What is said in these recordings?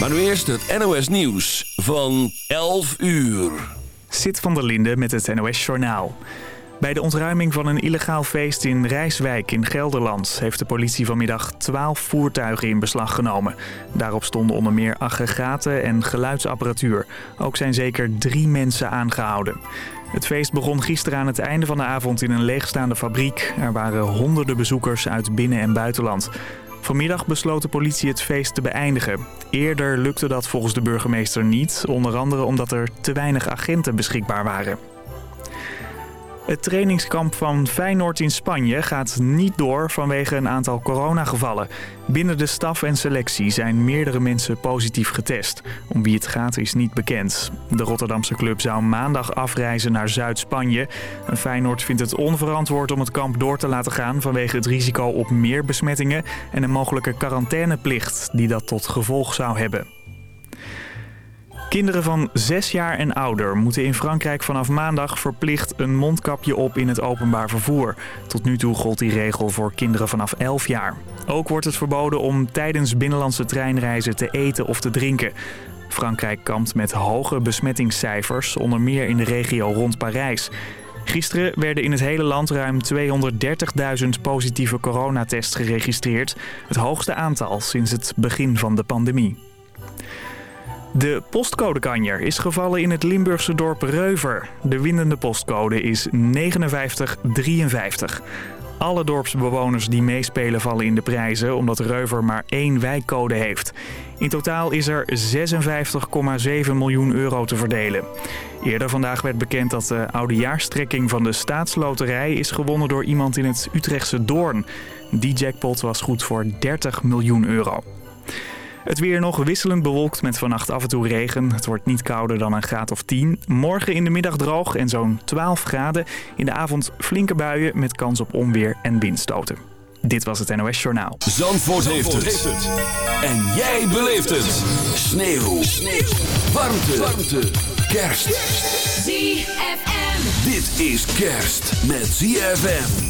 Maar nu eerst het NOS Nieuws van 11 uur. Zit van der Linde met het NOS Journaal. Bij de ontruiming van een illegaal feest in Rijswijk in Gelderland... heeft de politie vanmiddag 12 voertuigen in beslag genomen. Daarop stonden onder meer aggregaten en geluidsapparatuur. Ook zijn zeker drie mensen aangehouden. Het feest begon gisteren aan het einde van de avond in een leegstaande fabriek. Er waren honderden bezoekers uit binnen- en buitenland. Vanmiddag besloot de politie het feest te beëindigen. Eerder lukte dat volgens de burgemeester niet, onder andere omdat er te weinig agenten beschikbaar waren. Het trainingskamp van Feyenoord in Spanje gaat niet door vanwege een aantal coronagevallen. Binnen de staf en selectie zijn meerdere mensen positief getest. Om wie het gaat is niet bekend. De Rotterdamse club zou maandag afreizen naar Zuid-Spanje. Feyenoord vindt het onverantwoord om het kamp door te laten gaan... vanwege het risico op meer besmettingen en een mogelijke quarantaineplicht die dat tot gevolg zou hebben. Kinderen van 6 jaar en ouder moeten in Frankrijk vanaf maandag verplicht een mondkapje op in het openbaar vervoer. Tot nu toe gold die regel voor kinderen vanaf 11 jaar. Ook wordt het verboden om tijdens binnenlandse treinreizen te eten of te drinken. Frankrijk kampt met hoge besmettingscijfers, onder meer in de regio rond Parijs. Gisteren werden in het hele land ruim 230.000 positieve coronatests geregistreerd. Het hoogste aantal sinds het begin van de pandemie. De postcodekanjer is gevallen in het Limburgse dorp Reuver. De winnende postcode is 5953. Alle dorpsbewoners die meespelen vallen in de prijzen omdat Reuver maar één wijkcode heeft. In totaal is er 56,7 miljoen euro te verdelen. Eerder vandaag werd bekend dat de oudejaarstrekking van de staatsloterij is gewonnen door iemand in het Utrechtse Doorn. Die jackpot was goed voor 30 miljoen euro. Het weer nog wisselend bewolkt met vannacht af en toe regen. Het wordt niet kouder dan een graad of 10. Morgen in de middag droog en zo'n 12 graden. In de avond flinke buien met kans op onweer en windstoten. Dit was het NOS Journaal. Zandvoort, heeft, het. En jij beleeft het. Sneeuw. Sneeuw. Warmte. Warmte. Kerst. ZFM. Dit is kerst met ZFM.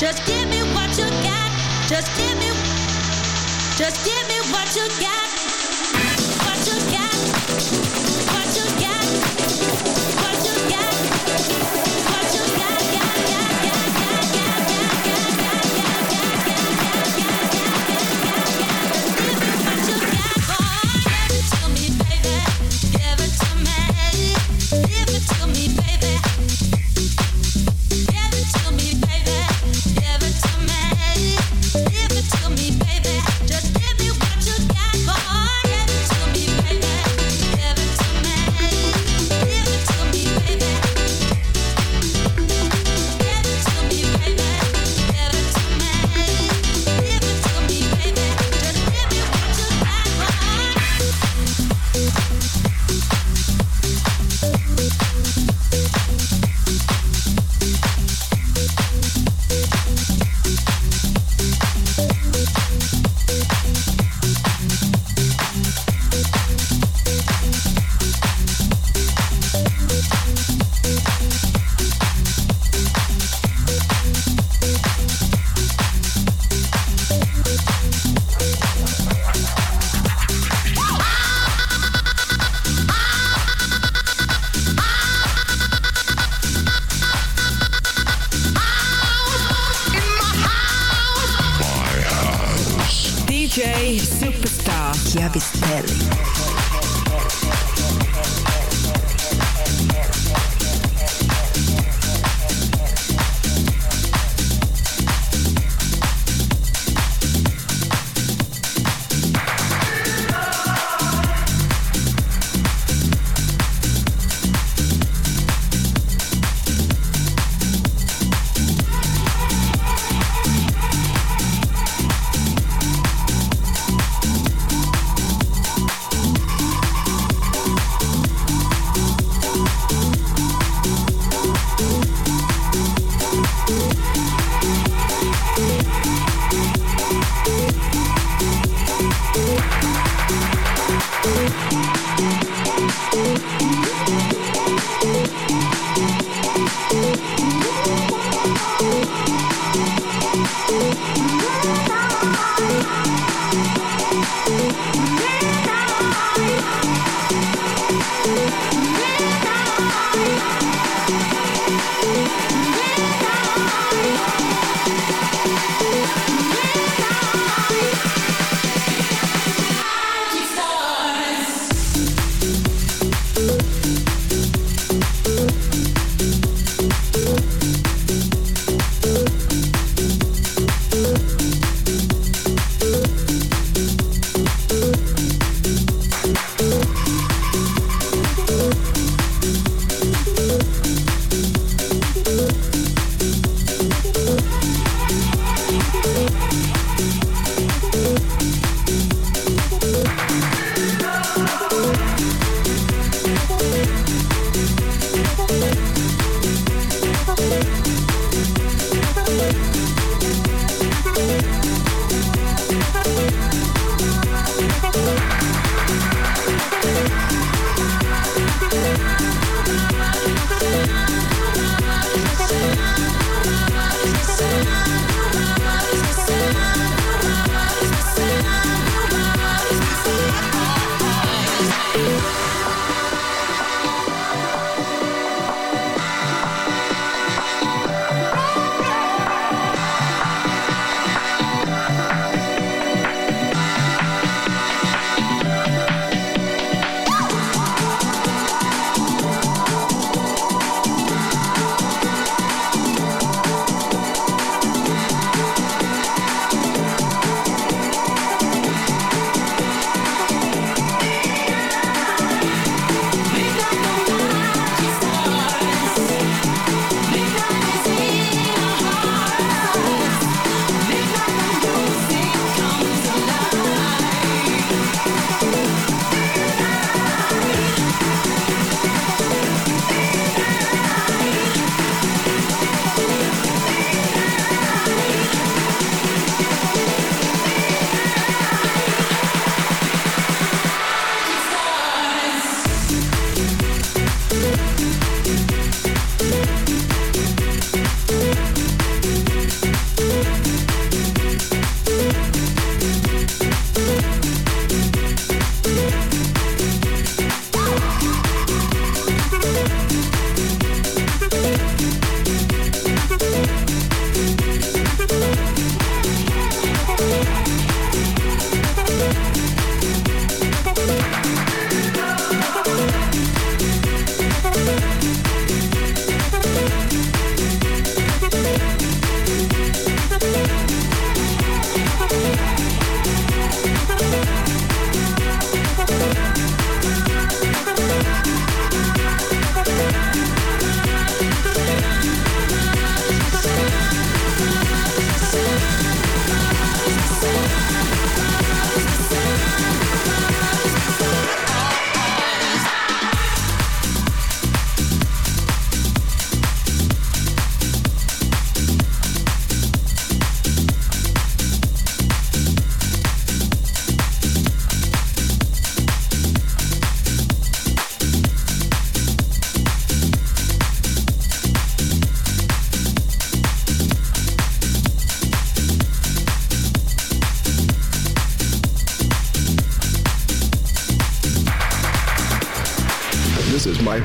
Just give me what you got. Just give me. Just give me what you got.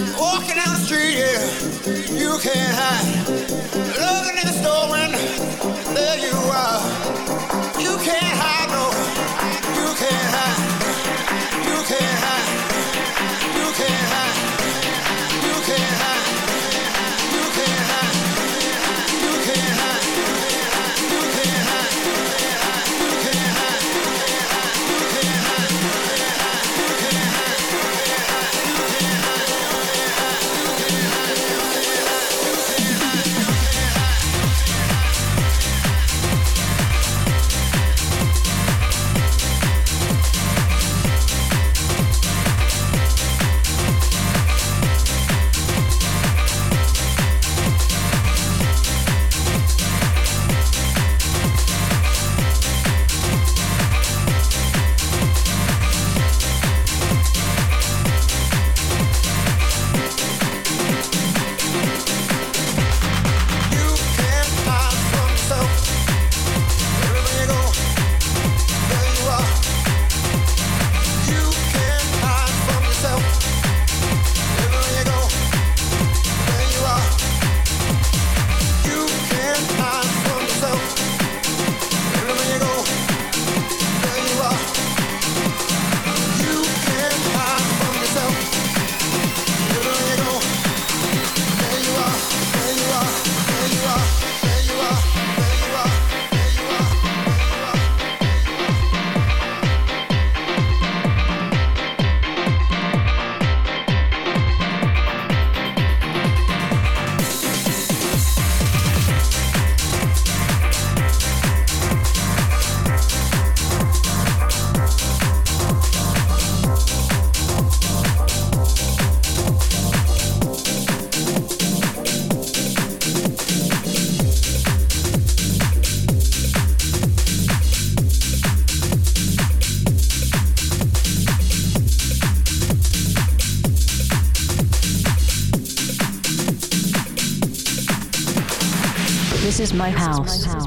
Walking down the street, yeah, you can't hide. Looking in the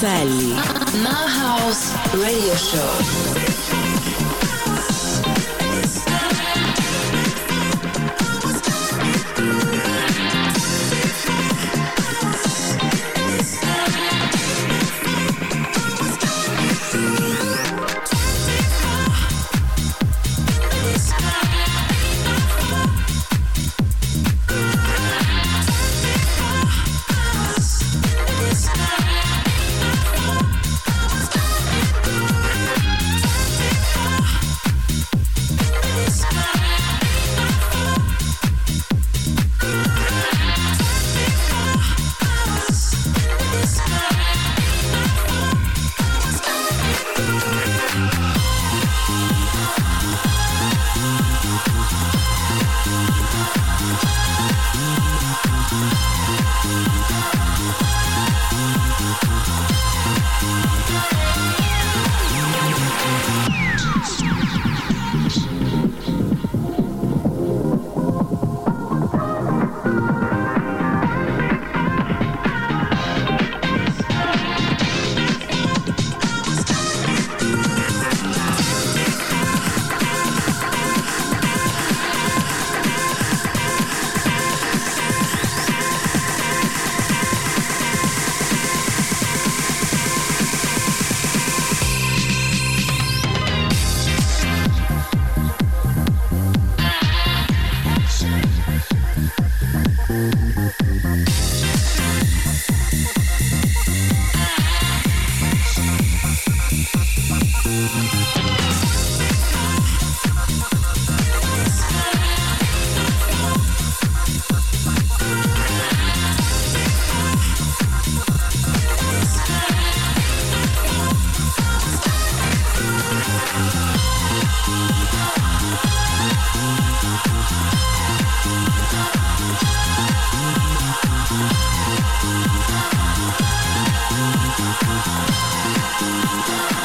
Chiavistelli. My house radio show. Thank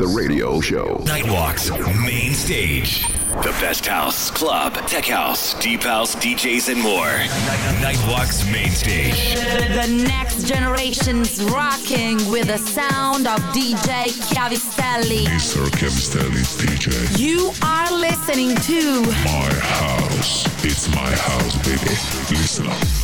the radio show. Nightwalk's main stage. The best house, club, tech house, deep house, DJs, and more. Nightwalk's main stage. The next generation's rocking with the sound of DJ Chiavistelli. Mr. Chiavistelli DJ. You are listening to My house. It's my house, baby. Listen up.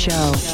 Show.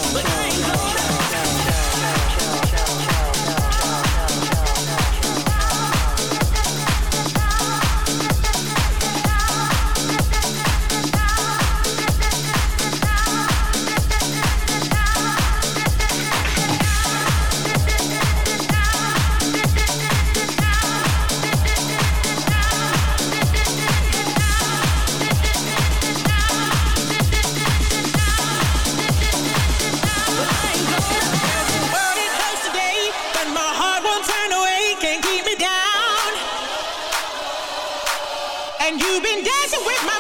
you've been dancing with my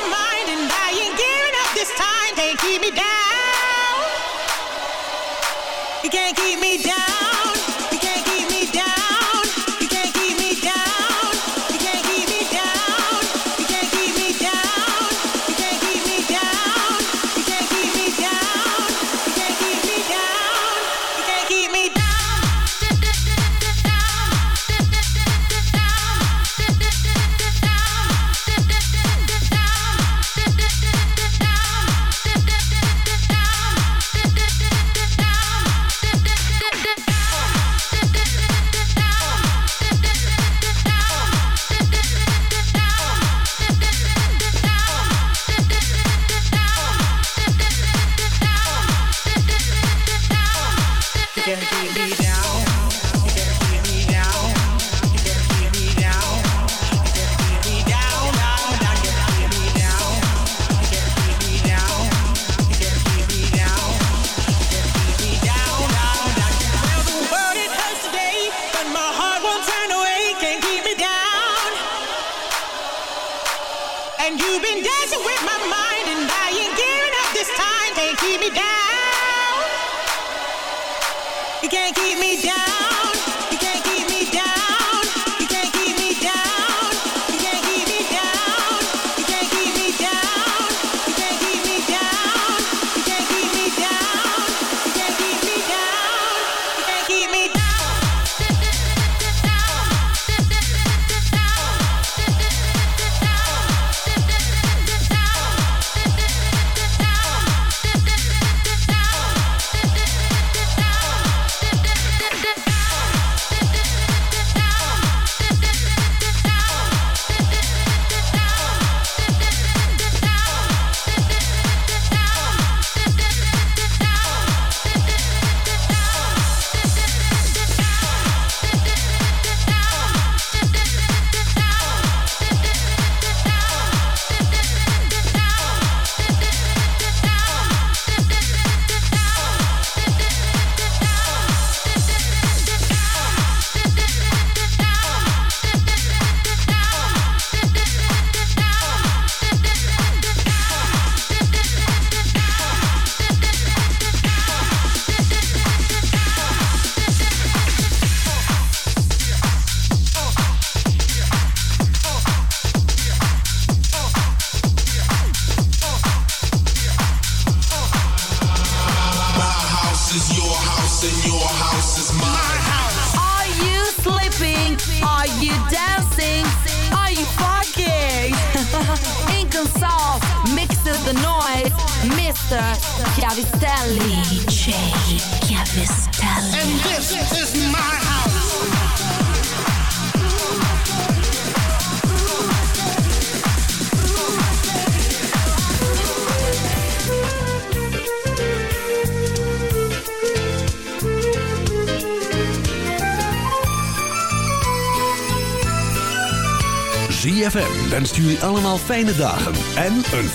fijne dagen en een